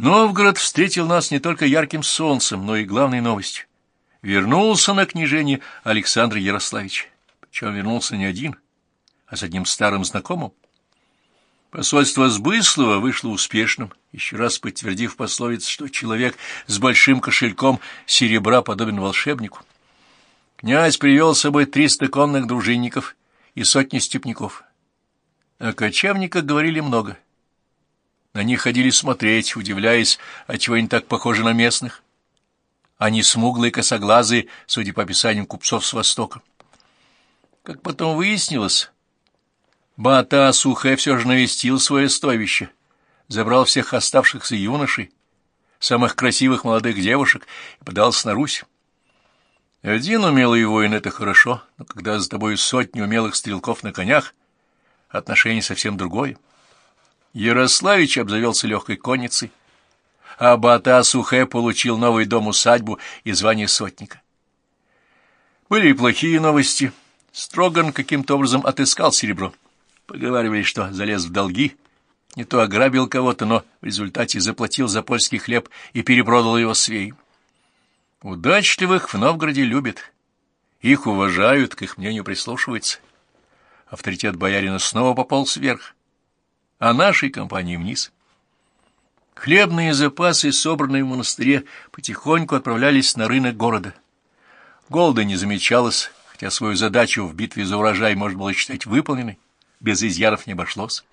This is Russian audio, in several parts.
Новгород встретил нас не только ярким солнцем, но и главной новостью. Вернулся на княжение Александр Ярославич. Причем вернулся не один, а с одним старым знакомым. Посольство Сбыслова вышло успешным, еще раз подтвердив пословицу, что человек с большим кошельком серебра подобен волшебнику. Князь привел с собой триста конных дружинников и сотни степняков. О кочевниках говорили много. На них ходили смотреть, удивляясь, отчего они так похожи на местных. Они смуглые, косоглазые, судя по описаниям купцов с Востока. Как потом выяснилось, Бата Сухая все же навестил свое стойбище, забрал всех оставшихся юношей, самых красивых молодых девушек и подался на Русь. Один умелый воин — это хорошо, но когда за тобой сотни умелых стрелков на конях, отношение совсем другое. Ярославич обзавелся легкой конницей, а Бата Сухе получил новый дом-усадьбу и звание сотника. Были и плохие новости. Строган каким-то образом отыскал серебро. Поговаривали, что залез в долги, не то ограбил кого-то, но в результате заплатил за польский хлеб и перепродал его свей. Удачливых в Новгороде любят. Их уважают, к их мнению прислушиваются. Авторитет боярина снова пополз вверх, а нашей компании вниз. Хлебные запасы, собранные в монастыре, потихоньку отправлялись на рынок города. Голода не замечалось, хотя свою задачу в битве за урожай можно было считать выполненной без изъяров не обошлось.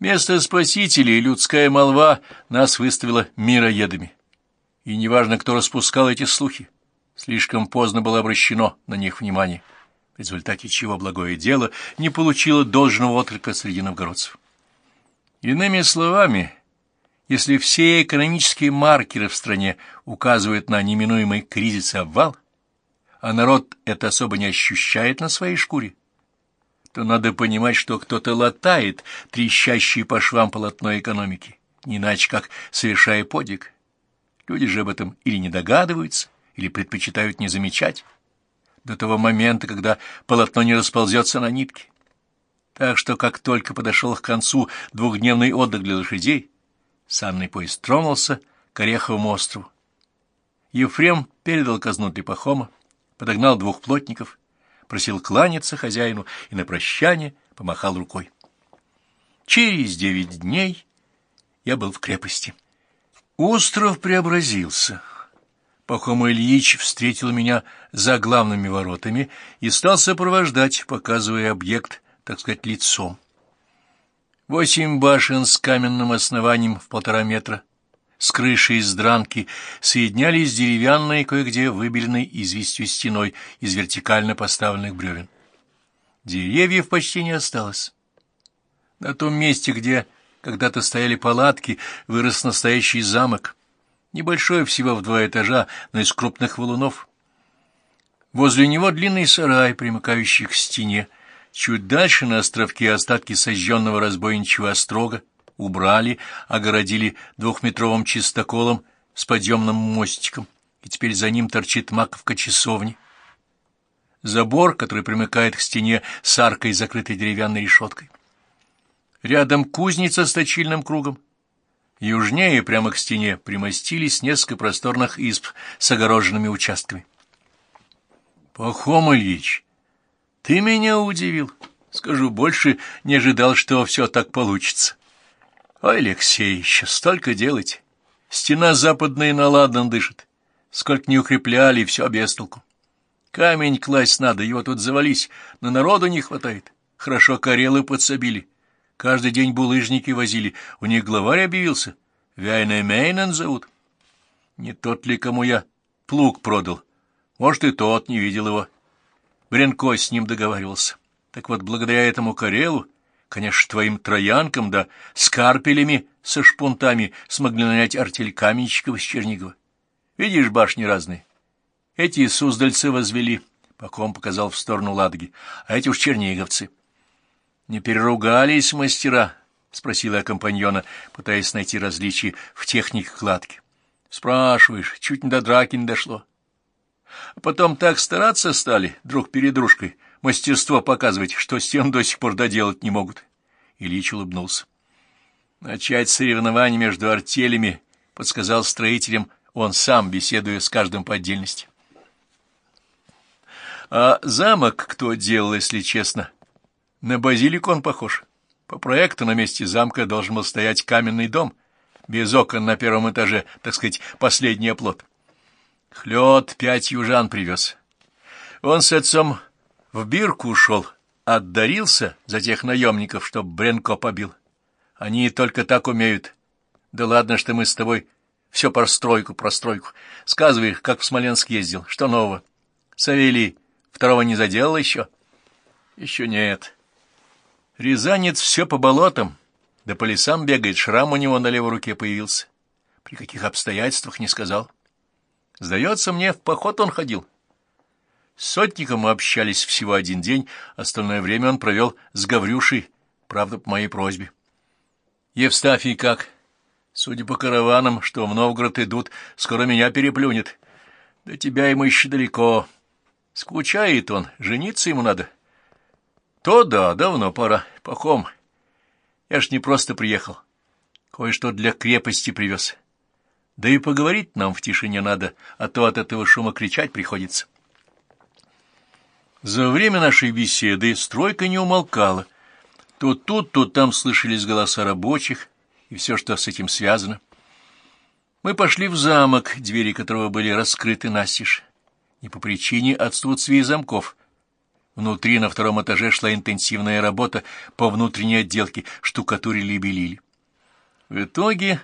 Место спасителей людская молва нас выставила мироедами. И неважно, кто распускал эти слухи, слишком поздно было обращено на них внимание, в результате чего благое дело не получило должного отклика среди новгородцев. Иными словами, если все экономические маркеры в стране указывают на неминуемый кризис и обвал, а народ это особо не ощущает на своей шкуре, то надо понимать, что кто-то латает трещащие по швам полотно экономики, не иначе как совершая подвиг. Люди же об этом или не догадываются, или предпочитают не замечать до того момента, когда полотно не расползется на нитке. Так что, как только подошел к концу двухдневный отдых для лошадей, санный поезд тронулся к Ореховому острову. Ефрем передал казну для подогнал двух плотников, просил кланяться хозяину и на прощание помахал рукой. Через девять дней я был в крепости. Остров преобразился. Пахом Ильич встретил меня за главными воротами и стал сопровождать, показывая объект, так сказать, лицом. Восемь башен с каменным основанием в полтора метра с крышей из дранки соединялись деревянной, кое-где выбеленной известью стеной из вертикально поставленных бревен. Деревьев почти не осталось. На том месте, где когда-то стояли палатки, вырос настоящий замок, небольшой всего в два этажа, но из крупных валунов. Возле него длинный сарай, примыкающий к стене. Чуть дальше на островке остатки сожженного разбойничьего острога, убрали, огородили двухметровым чистоколом с подъемным мостиком, и теперь за ним торчит маковка часовни. Забор, который примыкает к стене с аркой, закрытой деревянной решеткой. Рядом кузница с точильным кругом. Южнее, прямо к стене, примостились несколько просторных изб с огороженными участками. Пахом Ильич, ты меня удивил. Скажу больше, не ожидал, что все так получится. Ой, Алексей, еще столько делать. Стена западная наладан дышит. Сколько не укрепляли, все без толку. Камень класть надо, его тут завались, но народу не хватает. Хорошо карелы подсобили. Каждый день булыжники возили. У них главарь объявился. Вяйна Мейнен зовут. Не тот ли, кому я плуг продал? Может, и тот не видел его. Бренко с ним договаривался. Так вот, благодаря этому Карелу Конечно, твоим троянкам, да с карпелями, со шпунтами смогли нанять артель Каменщикова с Чернигова. Видишь, башни разные. Эти суздальцы возвели, Паком показал в сторону Ладоги, а эти уж черниговцы. Не переругались мастера? — спросила я компаньона, пытаясь найти различия в технике кладки. — Спрашиваешь, чуть не до драки не дошло. Потом так стараться стали друг перед дружкой, мастерство показывать, что стен до сих пор доделать не могут. Ильич улыбнулся. Начать соревнования между артелями подсказал строителям он сам, беседуя с каждым по отдельности. А замок кто делал, если честно? На базилик он похож. По проекту на месте замка должен был стоять каменный дом, без окон на первом этаже, так сказать, последний оплот. Хлёд пять южан привез. Он с отцом в бирку ушел, отдарился за тех наемников, чтоб Бренко побил. Они только так умеют. Да ладно, что мы с тобой все про стройку, про стройку. Сказывай, как в Смоленск ездил, что нового? Савелий второго не заделал еще? Еще нет. Рязанец все по болотам, да по лесам бегает, шрам у него на левой руке появился. При каких обстоятельствах не сказал. Сдается мне, в поход он ходил. С сотником мы общались всего один день, остальное время он провел с Гаврюшей, правда, по моей просьбе. Евстафий как? Судя по караванам, что в Новгород идут, скоро меня переплюнет. До тебя ему еще далеко. Скучает он, жениться ему надо. — то да, давно пора. Пахом. Я ж не просто приехал. Кое-что для крепости привез. Да и поговорить нам в тишине надо, а то от этого шума кричать приходится. За время нашей беседы стройка не умолкала. То тут, то там слышались голоса рабочих и все, что с этим связано. Мы пошли в замок, двери которого были раскрыты настежь, не по причине отсутствия замков — Внутри на втором этаже шла интенсивная работа по внутренней отделке, штукатурили и белили. В итоге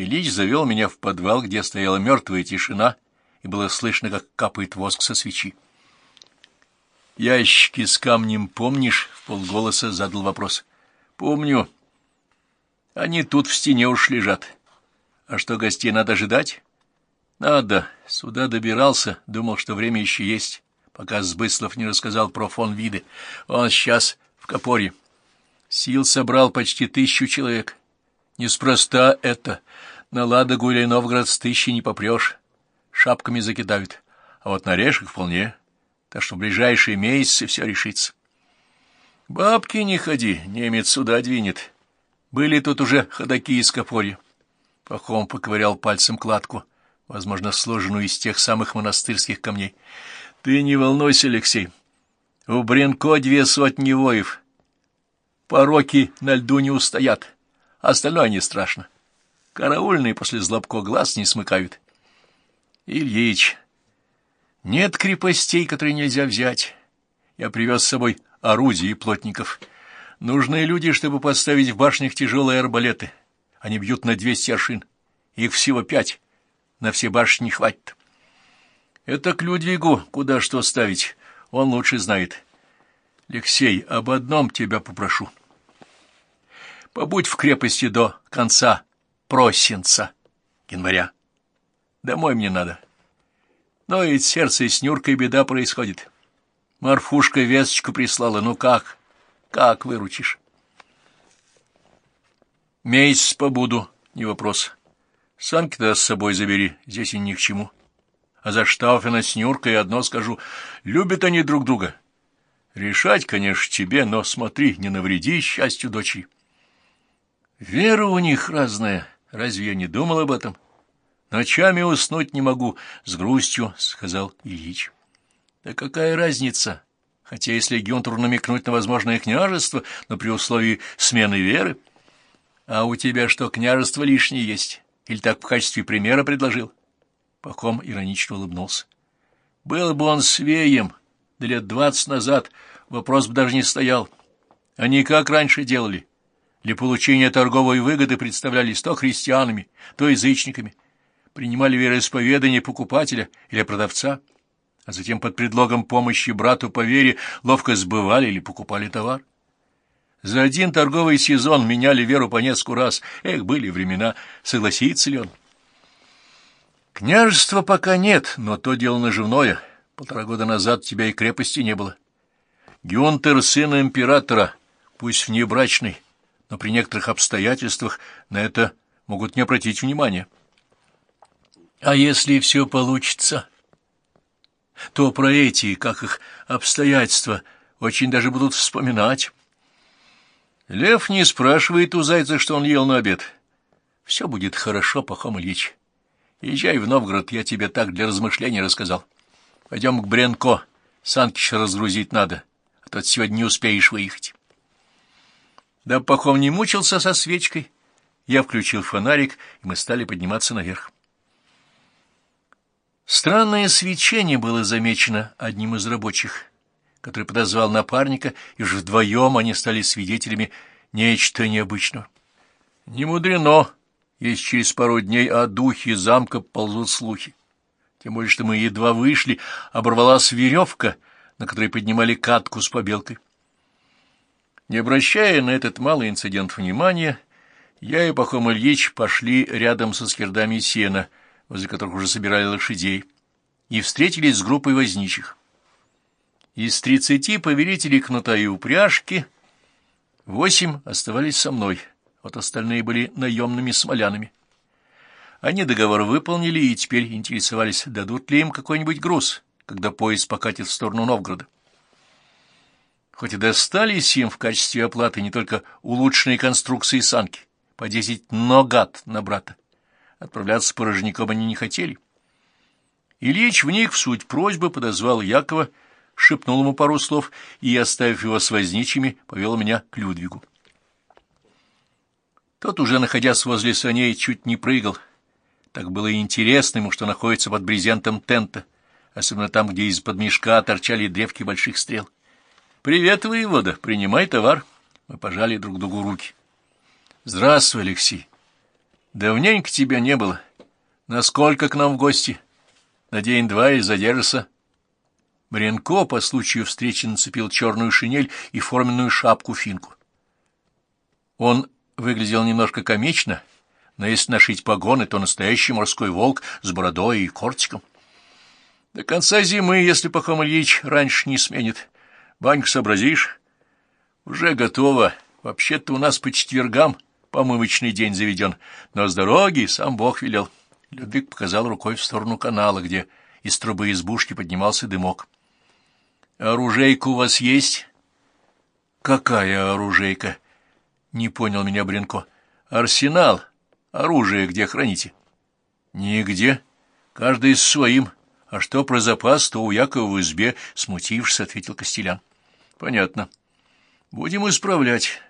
Ильич завел меня в подвал, где стояла мертвая тишина, и было слышно, как капает воск со свечи. «Ящики с камнем помнишь?» — в полголоса задал вопрос. «Помню. Они тут в стене уж лежат. А что, гостей надо ожидать?» «Надо. Сюда добирался, думал, что время еще есть пока Сбыслов не рассказал про фон Виды. Он сейчас в Копоре. Сил собрал почти тысячу человек. Неспроста это. На Ладогу или Новгород с тысячи не попрешь. Шапками закидают. А вот на Решек вполне. Так что в ближайшие месяцы все решится. Бабки не ходи, немец сюда двинет. Были тут уже ходаки из Копорья. Пахом поковырял пальцем кладку, возможно, сложенную из тех самых монастырских камней. Ты не волнуйся, Алексей. У Бренко две сотни воев. Пороки на льду не устоят. Остальное не страшно. Караульные после злобко глаз не смыкают. Ильич, нет крепостей, которые нельзя взять. Я привез с собой орудия и плотников. Нужны люди, чтобы поставить в башнях тяжелые арбалеты. Они бьют на двести аршин. Их всего пять. На все башни не хватит. Это к Людвигу куда что ставить, он лучше знает. Алексей, об одном тебя попрошу. Побудь в крепости до конца просенца, января. Домой мне надо. Но ведь сердце с Нюркой беда происходит. Марфушка весточку прислала. Ну как? Как выручишь? Месяц побуду, не вопрос. Санки-то с собой забери, здесь и ни к чему. А за Штауфена с Нюркой одно скажу — любят они друг друга. Решать, конечно, тебе, но смотри, не навреди счастью дочери. Вера у них разная, разве я не думал об этом? Ночами уснуть не могу, с грустью, — сказал Ильич. Да какая разница? Хотя если Гюнтеру намекнуть на возможное княжество, но при условии смены веры... А у тебя что, княжество лишнее есть? Или так в качестве примера предложил? Пахом иронично улыбнулся. Был бы он свеем, да лет двадцать назад вопрос бы даже не стоял. Они как раньше делали. Для получения торговой выгоды представлялись то христианами, то язычниками. Принимали вероисповедание покупателя или продавца, а затем под предлогом помощи брату по вере ловко сбывали или покупали товар. За один торговый сезон меняли веру по нескольку раз. Эх, были времена, согласится ли он? Княжества пока нет, но то дело наживное. Полтора года назад тебя и крепости не было. Гюнтер — сын императора, пусть внебрачный, но при некоторых обстоятельствах на это могут не обратить внимания. А если все получится, то про эти, как их обстоятельства, очень даже будут вспоминать. Лев не спрашивает у зайца, что он ел на обед. Все будет хорошо, Пахом Ильич. Езжай в Новгород, я тебе так для размышлений рассказал. Пойдем к Бренко, Санкиш разгрузить надо, а то сегодня не успеешь выехать. Да Пахом не мучился со свечкой. Я включил фонарик, и мы стали подниматься наверх. Странное свечение было замечено одним из рабочих, который подозвал напарника, и уже вдвоем они стали свидетелями нечто необычного. Не мудрено, если через пару дней о духе замка ползут слухи. Тем более, что мы едва вышли, оборвалась веревка, на которой поднимали катку с побелкой. Не обращая на этот малый инцидент внимания, я и Пахом Ильич пошли рядом со скирдами сена, возле которых уже собирали лошадей, и встретились с группой возничих. Из тридцати повелителей кнута и упряжки восемь оставались со мной — вот остальные были наемными смолянами. Они договор выполнили и теперь интересовались, дадут ли им какой-нибудь груз, когда поезд покатит в сторону Новгорода. Хоть и достались им в качестве оплаты не только улучшенные конструкции санки, по десять ногат на брата, отправляться порожняком они не хотели. Ильич, вник в суть просьбы, подозвал Якова, шепнул ему пару слов и, оставив его с возничими, повел меня к Людвигу. Тот, уже находясь возле саней, чуть не прыгал. Так было интересно ему, что находится под брезентом тента, особенно там, где из-под мешка торчали древки больших стрел. «Привет, воевода, принимай товар». Мы пожали друг другу руки. «Здравствуй, Алексей. Давненько тебя не было. Насколько к нам в гости? На день-два и задержишься?» Бренко по случаю встречи нацепил черную шинель и форменную шапку-финку. Он выглядел немножко комично, но если нашить погоны, то настоящий морской волк с бородой и кортиком. До конца зимы, если Пахом Ильич раньше не сменит. Баньку сообразишь? Уже готово. Вообще-то у нас по четвергам помывочный день заведен, но с дороги сам Бог велел. Людвиг показал рукой в сторону канала, где из трубы избушки поднимался дымок. «Оружейка у вас есть?» «Какая оружейка?» Не понял меня Бренко. Арсенал. Оружие где храните? Нигде. Каждый с своим. А что про запас, то у Якова в избе, смутившись, ответил Костелян. Понятно. Будем исправлять.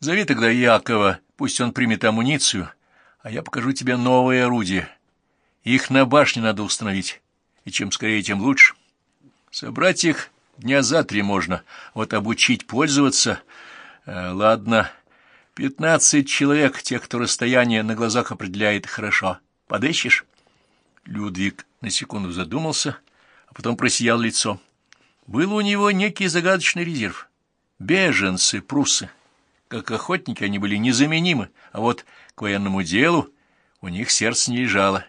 Зови тогда Якова, пусть он примет амуницию, а я покажу тебе новые орудия. Их на башне надо установить, и чем скорее, тем лучше. Собрать их дня за три можно, вот обучить пользоваться Э, ладно, пятнадцать человек, тех, кто расстояние на глазах определяет хорошо. Подыщешь? Людвиг на секунду задумался, а потом просиял лицо. Был у него некий загадочный резерв. Беженцы, пруссы. Как охотники они были незаменимы, а вот к военному делу у них сердце не лежало.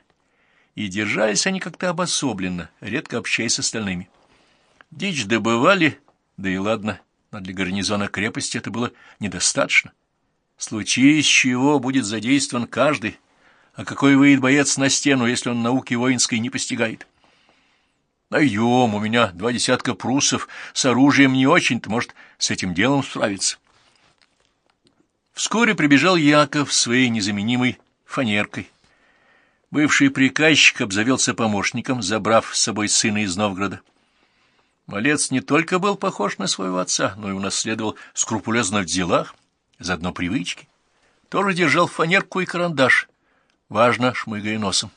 И держались они как-то обособленно, редко общаясь с остальными. Дичь добывали, да и ладно, но для гарнизона крепости это было недостаточно. Случись чего будет задействован каждый, а какой выйдет боец на стену, если он науки воинской не постигает? Найдем, у меня два десятка пруссов, с оружием не очень-то, может, с этим делом справиться. Вскоре прибежал Яков своей незаменимой фанеркой. Бывший приказчик обзавелся помощником, забрав с собой сына из Новгорода. Малец не только был похож на своего отца, но и унаследовал скрупулезно в делах, заодно привычки. Тоже держал фанерку и карандаш, важно шмыгая носом.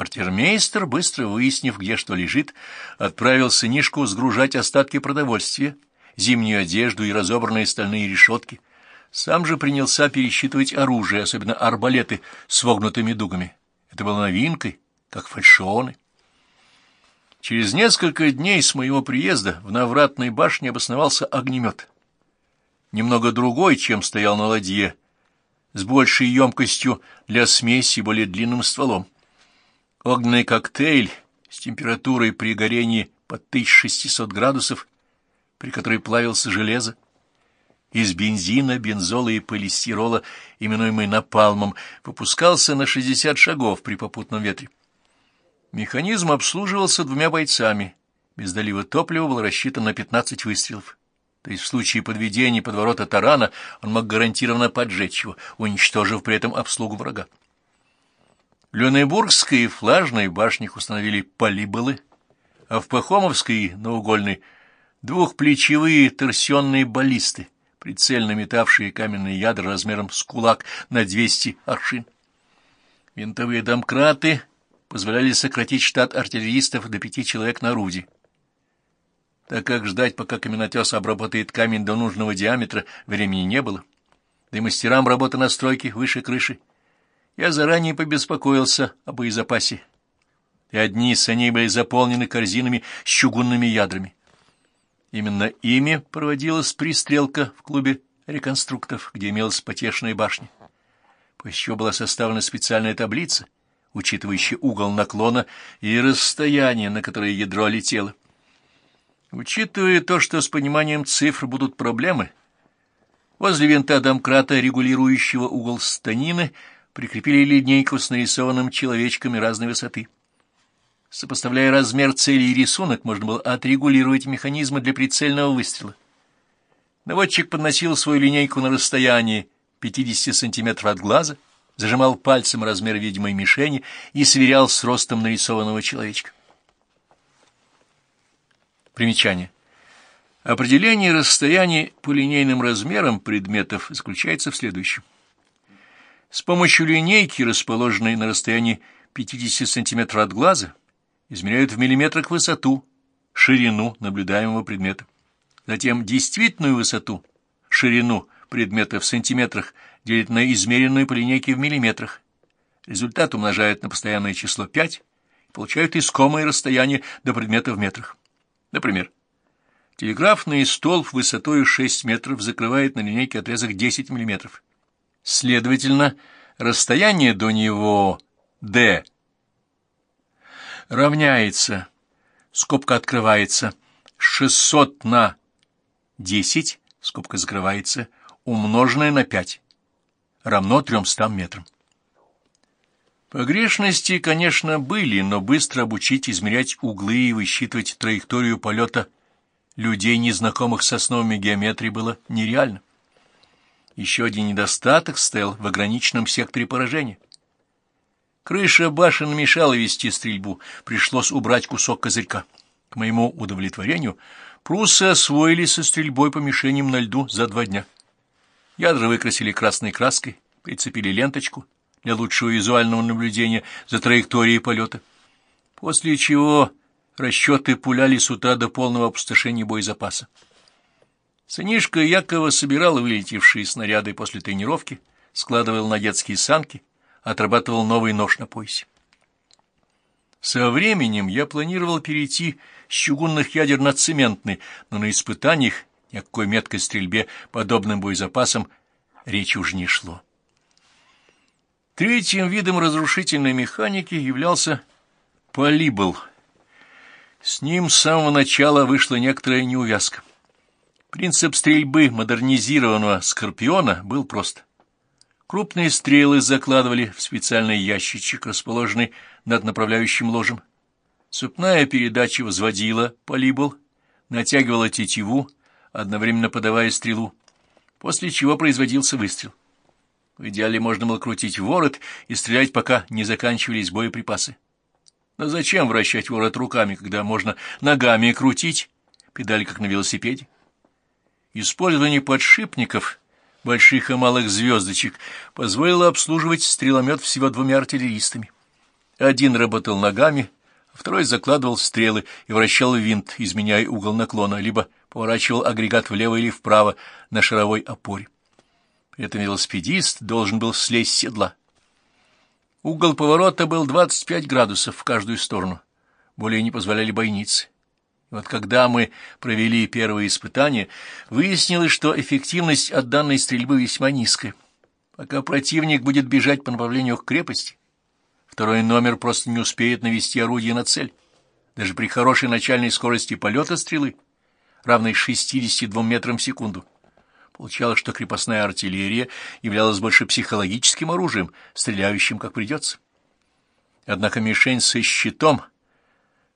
Квартирмейстер, быстро выяснив, где что лежит, отправил сынишку сгружать остатки продовольствия, зимнюю одежду и разобранные стальные решетки. Сам же принялся пересчитывать оружие, особенно арбалеты с вогнутыми дугами. Это было новинкой, как фальшионы. Через несколько дней с моего приезда в Навратной башне обосновался огнемет. Немного другой, чем стоял на ладье, с большей емкостью для смеси и более длинным стволом. Огненный коктейль с температурой при горении под 1600 градусов, при которой плавился железо, из бензина, бензола и полистирола, именуемый напалмом, выпускался на 60 шагов при попутном ветре. Механизм обслуживался двумя бойцами. Без долива топлива был рассчитан на 15 выстрелов. То есть в случае подведения под ворота тарана он мог гарантированно поджечь его, уничтожив при этом обслугу врага. Люнебургской и Флажной башнях установили полиболы, а в Пахомовской и Наугольной двухплечевые торсионные баллисты, прицельно метавшие каменные ядра размером с кулак на 200 аршин. Винтовые домкраты позволяли сократить штат артиллеристов до пяти человек на орудии так как ждать, пока каменотес обработает камень до нужного диаметра, времени не было. Да и мастерам работы на стройке выше крыши. Я заранее побеспокоился о боезапасе. И одни из саней были заполнены корзинами с чугунными ядрами. Именно ими проводилась пристрелка в клубе реконструктов, где имелась потешная башня. После была составлена специальная таблица, учитывающая угол наклона и расстояние, на которое ядро летело. Учитывая то, что с пониманием цифр будут проблемы, возле винта домкрата, регулирующего угол станины, прикрепили линейку с нарисованным человечками разной высоты. Сопоставляя размер цели и рисунок, можно было отрегулировать механизмы для прицельного выстрела. Наводчик подносил свою линейку на расстоянии 50 сантиметров от глаза, зажимал пальцем размер видимой мишени и сверял с ростом нарисованного человечка. Примечание. Определение расстояний по линейным размерам предметов заключается в следующем. С помощью линейки, расположенной на расстоянии 50 см от глаза, измеряют в миллиметрах высоту, ширину наблюдаемого предмета. Затем действительную высоту, ширину предмета в сантиметрах делят на измеренную по линейке в миллиметрах. Результат умножают на постоянное число 5 и получают искомое расстояние до предмета в метрах. Например, телеграфный столб высотой 6 метров закрывает на линейке отрезок 10 миллиметров. Следовательно, расстояние до него d равняется, скобка открывается, 600 на 10, скобка закрывается, умноженное на 5, равно 300 метрам. Погрешности, конечно, были, но быстро обучить измерять углы и высчитывать траекторию полета людей, незнакомых с основами геометрии, было нереально. Еще один недостаток стоял в ограниченном секторе поражения. Крыша башен мешала вести стрельбу, пришлось убрать кусок козырька. К моему удовлетворению, пруссы освоили со стрельбой по мишеням на льду за два дня. Ядра выкрасили красной краской, прицепили ленточку — для лучшего визуального наблюдения за траекторией полета, после чего расчеты пуляли с утра до полного опустошения боезапаса. Сынишка Якова собирал вылетевшие снаряды после тренировки, складывал на детские санки, отрабатывал новый нож на поясе. Со временем я планировал перейти с чугунных ядер на цементный, но на испытаниях ни о какой меткой стрельбе подобным боезапасом речи уж не шло. Третьим видом разрушительной механики являлся полибл. С ним с самого начала вышла некоторая неувязка. Принцип стрельбы модернизированного «Скорпиона» был прост. Крупные стрелы закладывали в специальный ящичек, расположенный над направляющим ложем. Цепная передача взводила полибл, натягивала тетиву, одновременно подавая стрелу, после чего производился выстрел. В идеале можно было крутить ворот и стрелять, пока не заканчивались боеприпасы. Но зачем вращать ворот руками, когда можно ногами крутить, педаль как на велосипеде? Использование подшипников, больших и малых звездочек, позволило обслуживать стреломет всего двумя артиллеристами. Один работал ногами, второй закладывал стрелы и вращал винт, изменяя угол наклона, либо поворачивал агрегат влево или вправо на шаровой опоре. Этот велосипедист должен был слезть с седла. Угол поворота был 25 градусов в каждую сторону. Более не позволяли бойницы. И вот когда мы провели первые испытания, выяснилось, что эффективность от данной стрельбы весьма низкая. Пока противник будет бежать по направлению к крепости, второй номер просто не успеет навести орудие на цель. Даже при хорошей начальной скорости полета стрелы, равной 62 метрам в секунду, Получалось, что крепостная артиллерия являлась больше психологическим оружием, стреляющим как придется. Однако мишень со щитом,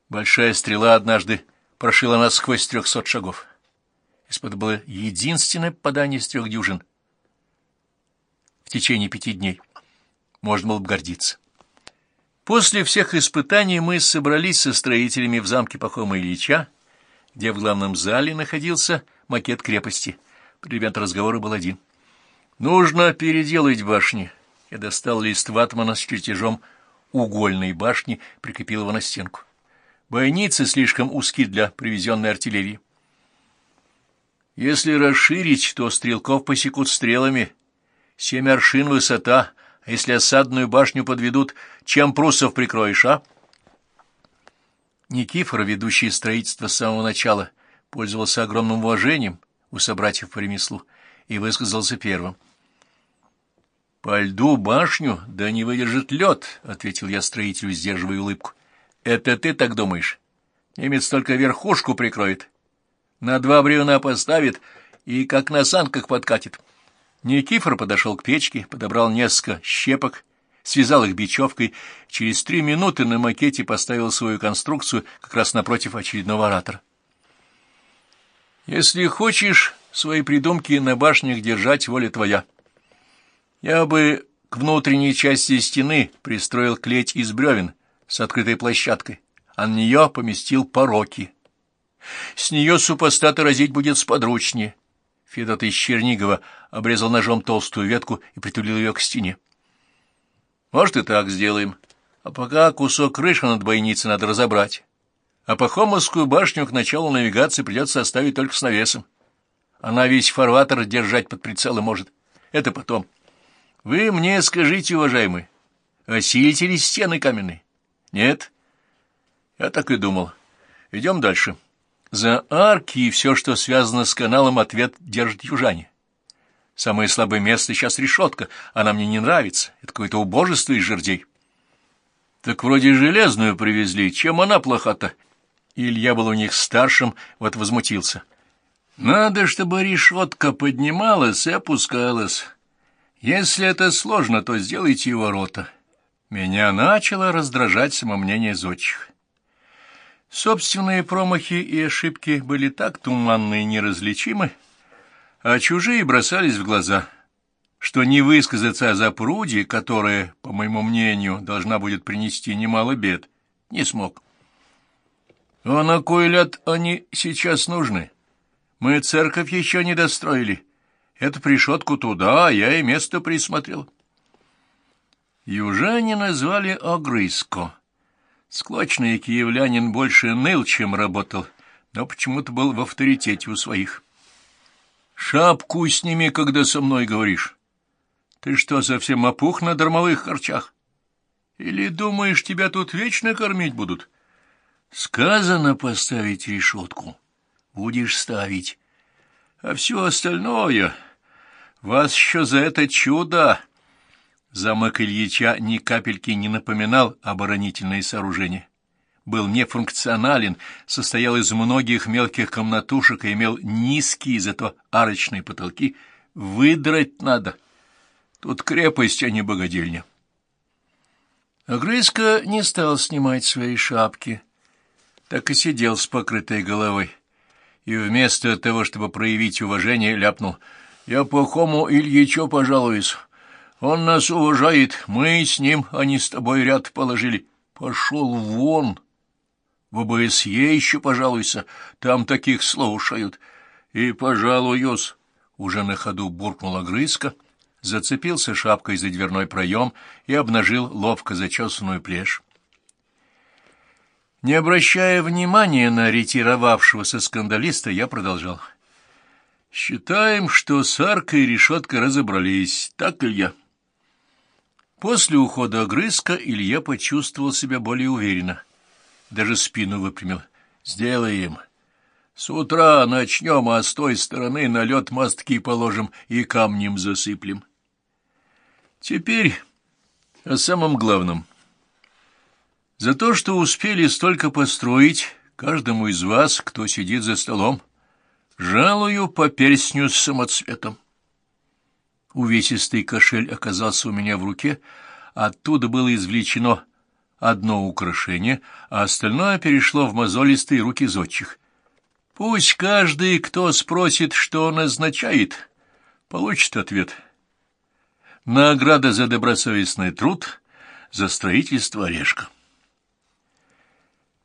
большая стрела однажды прошила нас сквозь трехсот шагов. это было единственное попадание из трех дюжин в течение пяти дней. Можно было бы гордиться. После всех испытаний мы собрались со строителями в замке Пахома Ильича, где в главном зале находился макет крепости. Предмет разговора был один. «Нужно переделать башни». Я достал лист ватмана с чертежом угольной башни, прикрепил его на стенку. Бойницы слишком узки для привезенной артиллерии. Если расширить, то стрелков посекут стрелами. Семь аршин высота, а если осадную башню подведут, чем пруссов прикроешь, а? Никифор, ведущий строительство с самого начала, пользовался огромным уважением у собратьев по ремеслу и высказался первым. «По льду башню, да не выдержит лед», — ответил я строителю, сдерживая улыбку. «Это ты так думаешь? Немец только верхушку прикроет. На два бревна поставит и как на санках подкатит». Никифор подошел к печке, подобрал несколько щепок, связал их бечевкой, через три минуты на макете поставил свою конструкцию как раз напротив очередного оратора. «Если хочешь свои придумки на башнях держать, воля твоя». Я бы к внутренней части стены пристроил клеть из бревен с открытой площадкой, а на нее поместил пороки. С нее супостата разить будет сподручнее. Федот из Чернигова обрезал ножом толстую ветку и притулил ее к стене. Может, и так сделаем. А пока кусок крыши над бойницей надо разобрать. А Пахомовскую башню к началу навигации придется оставить только с навесом. Она весь фарватер держать под прицелом может. Это потом. Вы мне скажите, уважаемый, осилите ли стены каменные? Нет? Я так и думал. Идем дальше. За арки и все, что связано с каналом, ответ держит южане. Самое слабое место сейчас решетка. Она мне не нравится. Это какое-то убожество из жердей. Так вроде железную привезли. Чем она плоха-то? Илья был у них старшим, вот возмутился. Надо, чтобы решетка поднималась и опускалась. Если это сложно, то сделайте и ворота. Меня начало раздражать самомнение зодчих. Собственные промахи и ошибки были так туманны и неразличимы, а чужие бросались в глаза, что не высказаться о запруде, которая, по моему мнению, должна будет принести немало бед, не смог. А на кой ляд они сейчас нужны? Мы церковь еще не достроили. Эту пришетку туда, я и место присмотрел. Южане назвали Огрызко. Склочный киевлянин больше ныл, чем работал, но почему-то был в авторитете у своих. «Шапку сними, когда со мной говоришь. Ты что, совсем опух на дармовых харчах? Или думаешь, тебя тут вечно кормить будут? Сказано поставить решетку. Будешь ставить. А все остальное... Вас еще за это чудо!» Замок Ильича ни капельки не напоминал оборонительное сооружение. Был нефункционален, состоял из многих мелких комнатушек и имел низкие, зато арочные потолки. Выдрать надо. Тут крепость, а не богадельня. Огрызка не стал снимать свои шапки, так и сидел с покрытой головой. И вместо того, чтобы проявить уважение, ляпнул — я плохому Ильичу пожалуюсь. Он нас уважает, мы с ним, а не с тобой ряд положили. Пошел вон. В ОБСЕ еще пожалуйся, там таких слушают. И пожалуюсь. Уже на ходу буркнула грызка, зацепился шапкой за дверной проем и обнажил ловко зачесанную плешь. Не обращая внимания на ретировавшегося скандалиста, я продолжал. — Считаем, что с аркой и решеткой разобрались, так ли я? После ухода огрызка Илья почувствовал себя более уверенно. Даже спину выпрямил. Сделаем. С утра начнем, а с той стороны на лед мостки положим и камнем засыплем. Теперь о самом главном. За то, что успели столько построить, каждому из вас, кто сидит за столом, — Жалую по перстню с самоцветом. Увесистый кошель оказался у меня в руке, оттуда было извлечено одно украшение, а остальное перешло в мозолистые руки зодчих. Пусть каждый, кто спросит, что он означает, получит ответ. Награда за добросовестный труд, за строительство орешка.